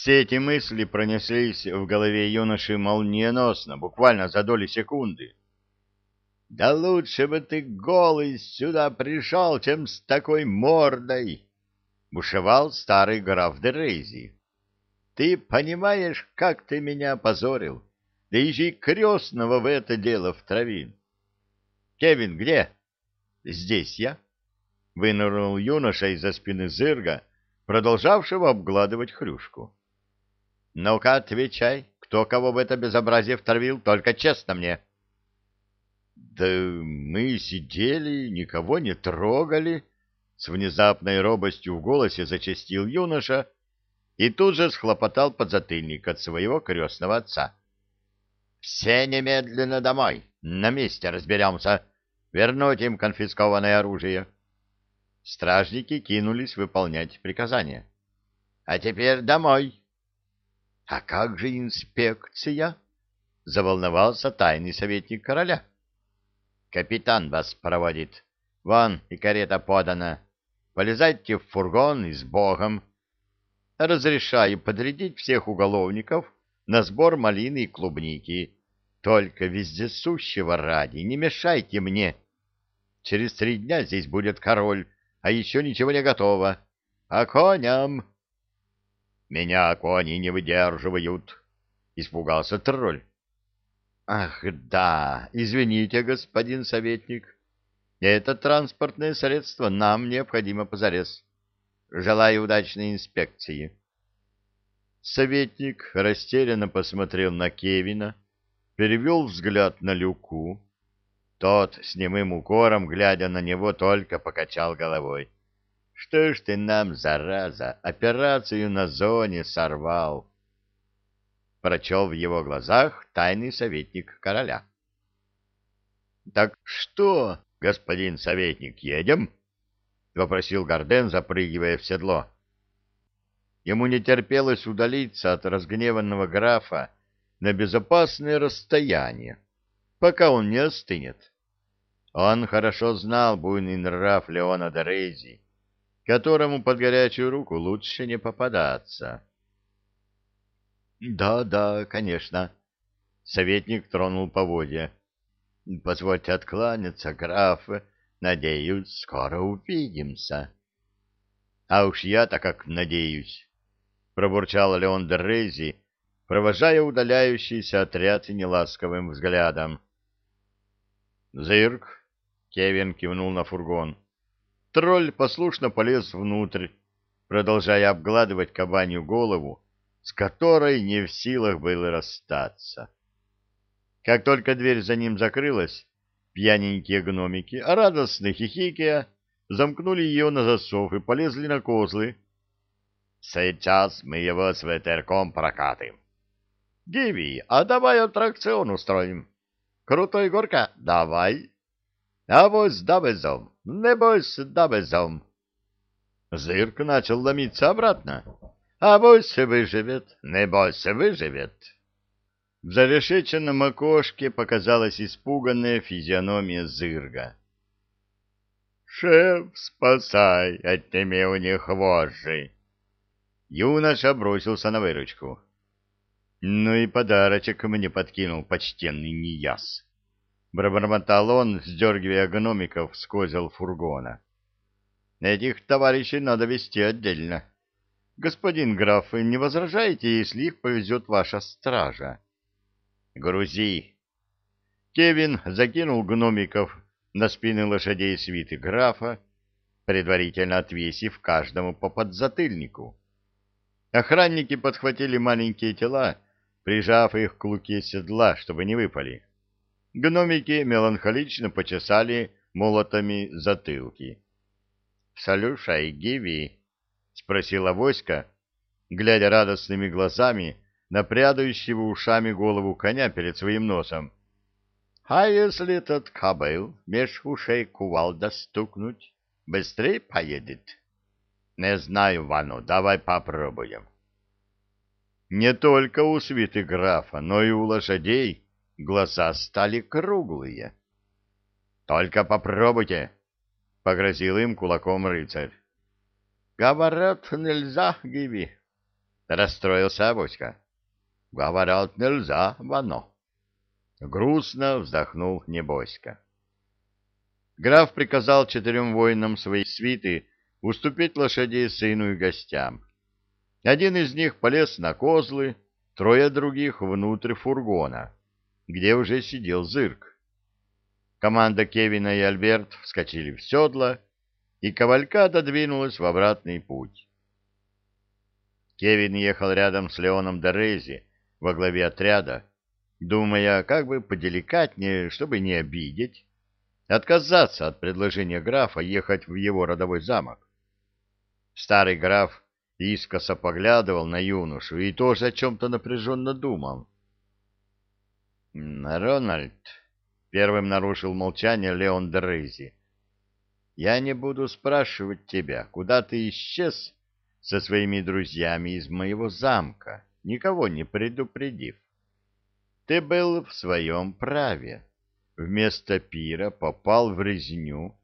Все эти мысли пронеслись в голове юноши молниеносно, буквально за доли секунды. «Да лучше бы ты голый сюда пришел, чем с такой мордой!» — бушевал старый граф Дерейзи. «Ты понимаешь, как ты меня опозорил? Да еще крестного в это дело втравил!» «Кевин, где?» «Здесь я», — вынырнул юноша из-за спины зырга, продолжавшего обгладывать хрюшку. Ну-ка, отвечай, кто кого в это безобразие втравил, только честно мне. Да мы сидели, никого не трогали, с внезапной робостью в голосе зачастил юноша и тут же схлопотал подзатыльник от своего крестного отца. Все немедленно домой, на месте разберемся, вернуть им конфискованное оружие. Стражники кинулись выполнять приказания. — А теперь домой, а как же инспекция? Заволновался тайный советник короля. Капитан вас проводит. Вон и карета подана. Полезайте в фургон и с Богом. Разрешаю подрядить всех уголовников на сбор малины и клубники. Только вездесущего ради не мешайте мне. Через три дня здесь будет король, а еще ничего не готово. А коням... Меня кони не выдерживают, — испугался тролль. — Ах, да, извините, господин советник. Это транспортное средство нам необходимо позарез. Желаю удачной инспекции. Советник растерянно посмотрел на Кевина, перевел взгляд на Люку. Тот с немым укором, глядя на него, только покачал головой. — что ж ты нам, зараза, операцию на зоне сорвал? Прочел в его глазах тайный советник короля. — Так что, господин советник, едем? — вопросил Гарден, запрыгивая в седло. Ему не терпелось удалиться от разгневанного графа на безопасное расстояние, пока он не остынет. Он хорошо знал буйный нрав Леона Дорези которому под горячую руку лучше не попадаться. «Да, да, конечно», — советник тронул поводья. «Позвольте откланяться, граф. Надеюсь, скоро увидимся». «А уж я-то как надеюсь», — пробурчал Леон Дерези, провожая удаляющийся отряд неласковым взглядом. «Зырк», — Кевин кивнул на фургон, — Тролль послушно полез внутрь, продолжая обгладывать кабанью голову, с которой не в силах было расстаться. Как только дверь за ним закрылась, пьяненькие гномики, а радостно хихикая, замкнули ее на засов и полезли на козлы. «Сейчас мы его с ветерком прокатим». «Гиви, а давай аттракцион устроим». «Крутой горка? Давай». А «Авось да безом, не бойся да безом». Зырк начал ломиться обратно. А «Авось выживет, не бойся выживет». В зарешеченном окошке показалась испуганная физиономия Зырга. «Шеф, спасай, отними у них вожжи!» Юноша бросился на выручку. Ну и подарочек мне подкинул почтенный неяс. Пробормотал он, сдергивая гномиков с козел фургона. Этих товарищей надо вести отдельно. Господин граф, не возражаете, если их повезет ваша стража? Грузи. Кевин закинул гномиков на спины лошадей свиты графа, предварительно отвесив каждому по подзатыльнику. Охранники подхватили маленькие тела, прижав их к луке седла, чтобы не выпали. Гномики меланхолично почесали молотами затылки. — Слушай, Гиви, — спросила Воська, глядя радостными глазами на прядающего ушами голову коня перед своим носом. — А если этот кобыл меж ушей кувалда стукнуть, быстрее поедет? — Не знаю, Вану, давай попробуем. Не только у свиты графа, но и у лошадей глаза стали круглые. «Только попробуйте!» — погрозил им кулаком рыцарь. «Говорят, нельзя, Гиви!» — расстроился Авоська. Говорят, нельзя вано. Грустно вздохнул Небоська. Граф приказал четырем воинам своей свиты уступить лошадей сыну и гостям. Один из них полез на козлы, трое других внутрь фургона, где уже сидел зырк. Команда Кевина и Альберт вскочили в седла, и кавалькада двинулась в обратный путь. Кевин ехал рядом с Леоном Дорези во главе отряда, думая, как бы поделикатнее, чтобы не обидеть, отказаться от предложения графа ехать в его родовой замок. Старый граф искоса поглядывал на юношу и тоже о чем-то напряженно думал. «Рональд», — первым нарушил молчание Леон Дрейзи, — «я не буду спрашивать тебя, куда ты исчез со своими друзьями из моего замка, никого не предупредив. Ты был в своем праве. Вместо пира попал в резню.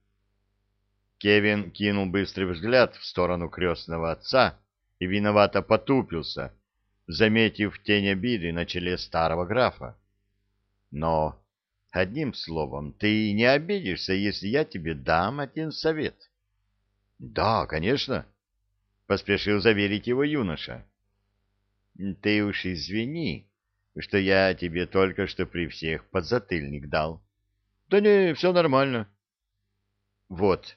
Кевин кинул быстрый взгляд в сторону крестного отца и виновато потупился, заметив тень обиды на челе старого графа. Но, одним словом, ты не обидишься, если я тебе дам один совет. — Да, конечно, — поспешил заверить его юноша. — Ты уж извини, что я тебе только что при всех подзатыльник дал. — Да не, все нормально. — Вот.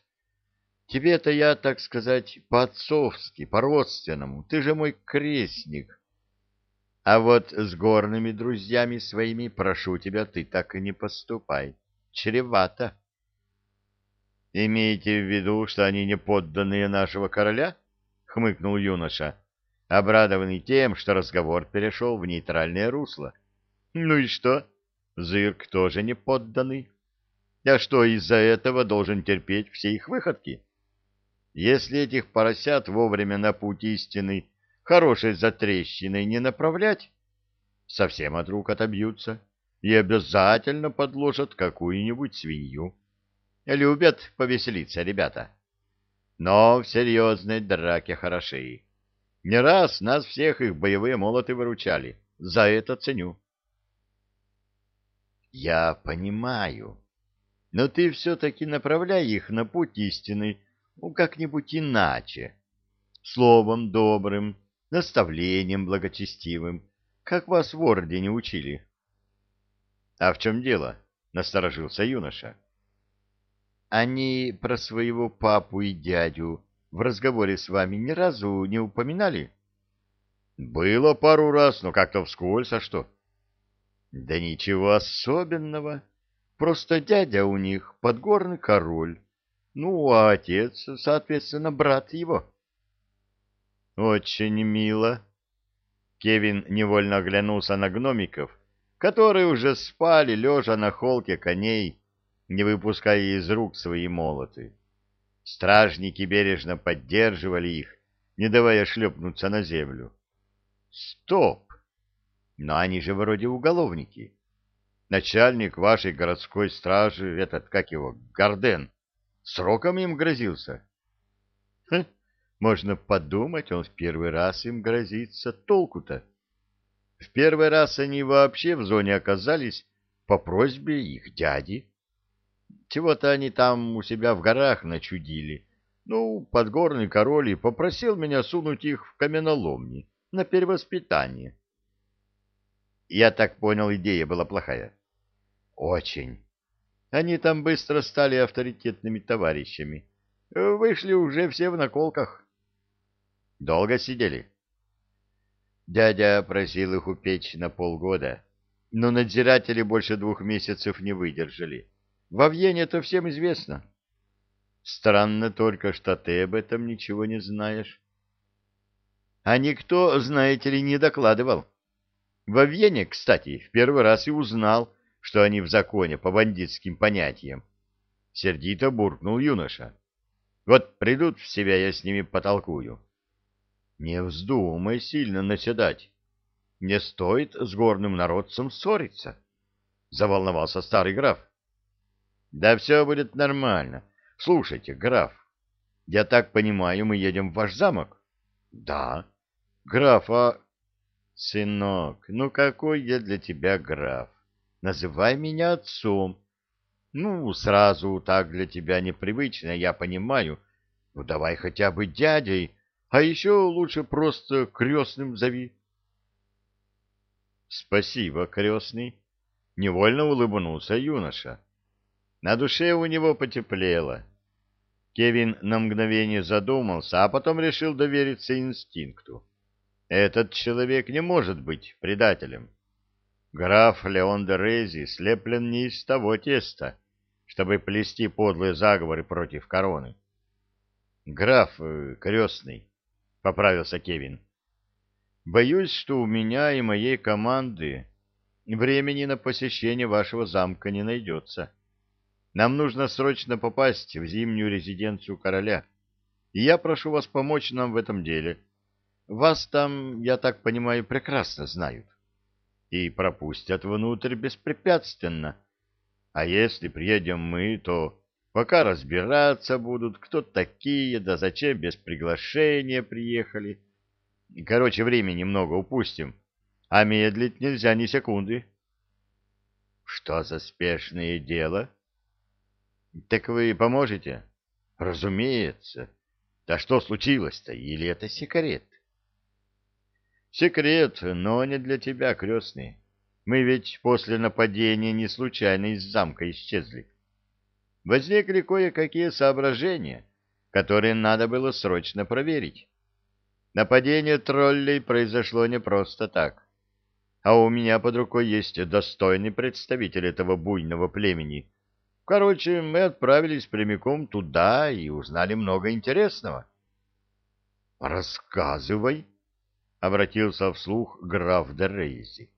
Тебе-то я, так сказать, по-отцовски, по-родственному. Ты же мой крестник. А вот с горными друзьями своими, прошу тебя, ты так и не поступай. Чревато. — Имеете в виду, что они не подданные нашего короля? — хмыкнул юноша. — обрадованный тем, что разговор перешел в нейтральное русло. Ну и что? Зырк тоже не подданный. Я что, из-за этого должен терпеть все их выходки? Если этих поросят вовремя на путь истины хорошей затрещиной не направлять, совсем от рук отобьются и обязательно подложат какую-нибудь свинью. Любят повеселиться ребята. Но в серьезной драке хороши. Не раз нас всех их боевые молоты выручали. За это ценю. Я понимаю. Но ты все-таки направляй их на путь истины, ну, как-нибудь иначе. Словом добрым, наставлением благочестивым, как вас в ордене учили. — А в чем дело? — насторожился юноша. — Они про своего папу и дядю в разговоре с вами ни разу не упоминали? Было пару раз, но как-то вскользь, а что? Да ничего особенного. Просто дядя у них подгорный король. Ну, а отец, соответственно, брат его. Очень мило. Кевин невольно оглянулся на гномиков, которые уже спали, лежа на холке коней, не выпуская из рук свои молоты. Стражники бережно поддерживали их, не давая шлепнуться на землю. Стоп! Но они же вроде уголовники. Начальник вашей городской стражи, этот, как его, Гарден, сроком им грозился. Можно подумать, он в первый раз им грозится. Толку-то? В первый раз они вообще в зоне оказались по просьбе их дяди. Чего-то они там у себя в горах начудили. Ну, подгорный король и попросил меня сунуть их в каменоломни на перевоспитание. Я так понял, идея была плохая. Очень. Они там быстро стали авторитетными товарищами. Вышли уже все в наколках. Долго сидели? Дядя просил их упечь на полгода, но надзиратели больше двух месяцев не выдержали. Во Вьене это всем известно. Странно только, что ты об этом ничего не знаешь. А никто, знаете ли, не докладывал. Во Вьене, кстати, в первый раз и узнал, что они в законе по бандитским понятиям. Сердито буркнул юноша. Вот придут в себя, я с ними потолкую. Не вздумай сильно наседать. Не стоит с горным народцем ссориться. Заволновался старый граф. Да все будет нормально. Слушайте, граф, я так понимаю, мы едем в ваш замок? Да. Граф, а... Сынок, ну какой я для тебя граф? Называй меня отцом. Ну, сразу так для тебя непривычно, я понимаю. Ну, давай хотя бы дядей, а еще лучше просто крестным зови. Спасибо, крестный. Невольно улыбнулся юноша. На душе у него потеплело. Кевин на мгновение задумался, а потом решил довериться инстинкту. Этот человек не может быть предателем. Граф Леон де Рези слеплен не из того теста, чтобы плести подлые заговоры против короны. Граф э, крестный, — поправился Кевин. Боюсь, что у меня и моей команды времени на посещение вашего замка не найдется. Нам нужно срочно попасть в зимнюю резиденцию короля, и я прошу вас помочь нам в этом деле. Вас там, я так понимаю, прекрасно знают и пропустят внутрь беспрепятственно. А если приедем мы, то пока разбираться будут, кто такие, да зачем без приглашения приехали. Короче, времени много упустим, а медлить нельзя ни секунды. Что за спешное дело? Так вы поможете? Разумеется. Да что случилось-то? Или это секрет? Секрет, но не для тебя, крестный. Мы ведь после нападения не случайно из замка исчезли. Возникли кое-какие соображения, которые надо было срочно проверить. Нападение троллей произошло не просто так. А у меня под рукой есть достойный представитель этого буйного племени. Короче, мы отправились прямиком туда и узнали много интересного. — Рассказывай, — обратился вслух граф де Рейзи.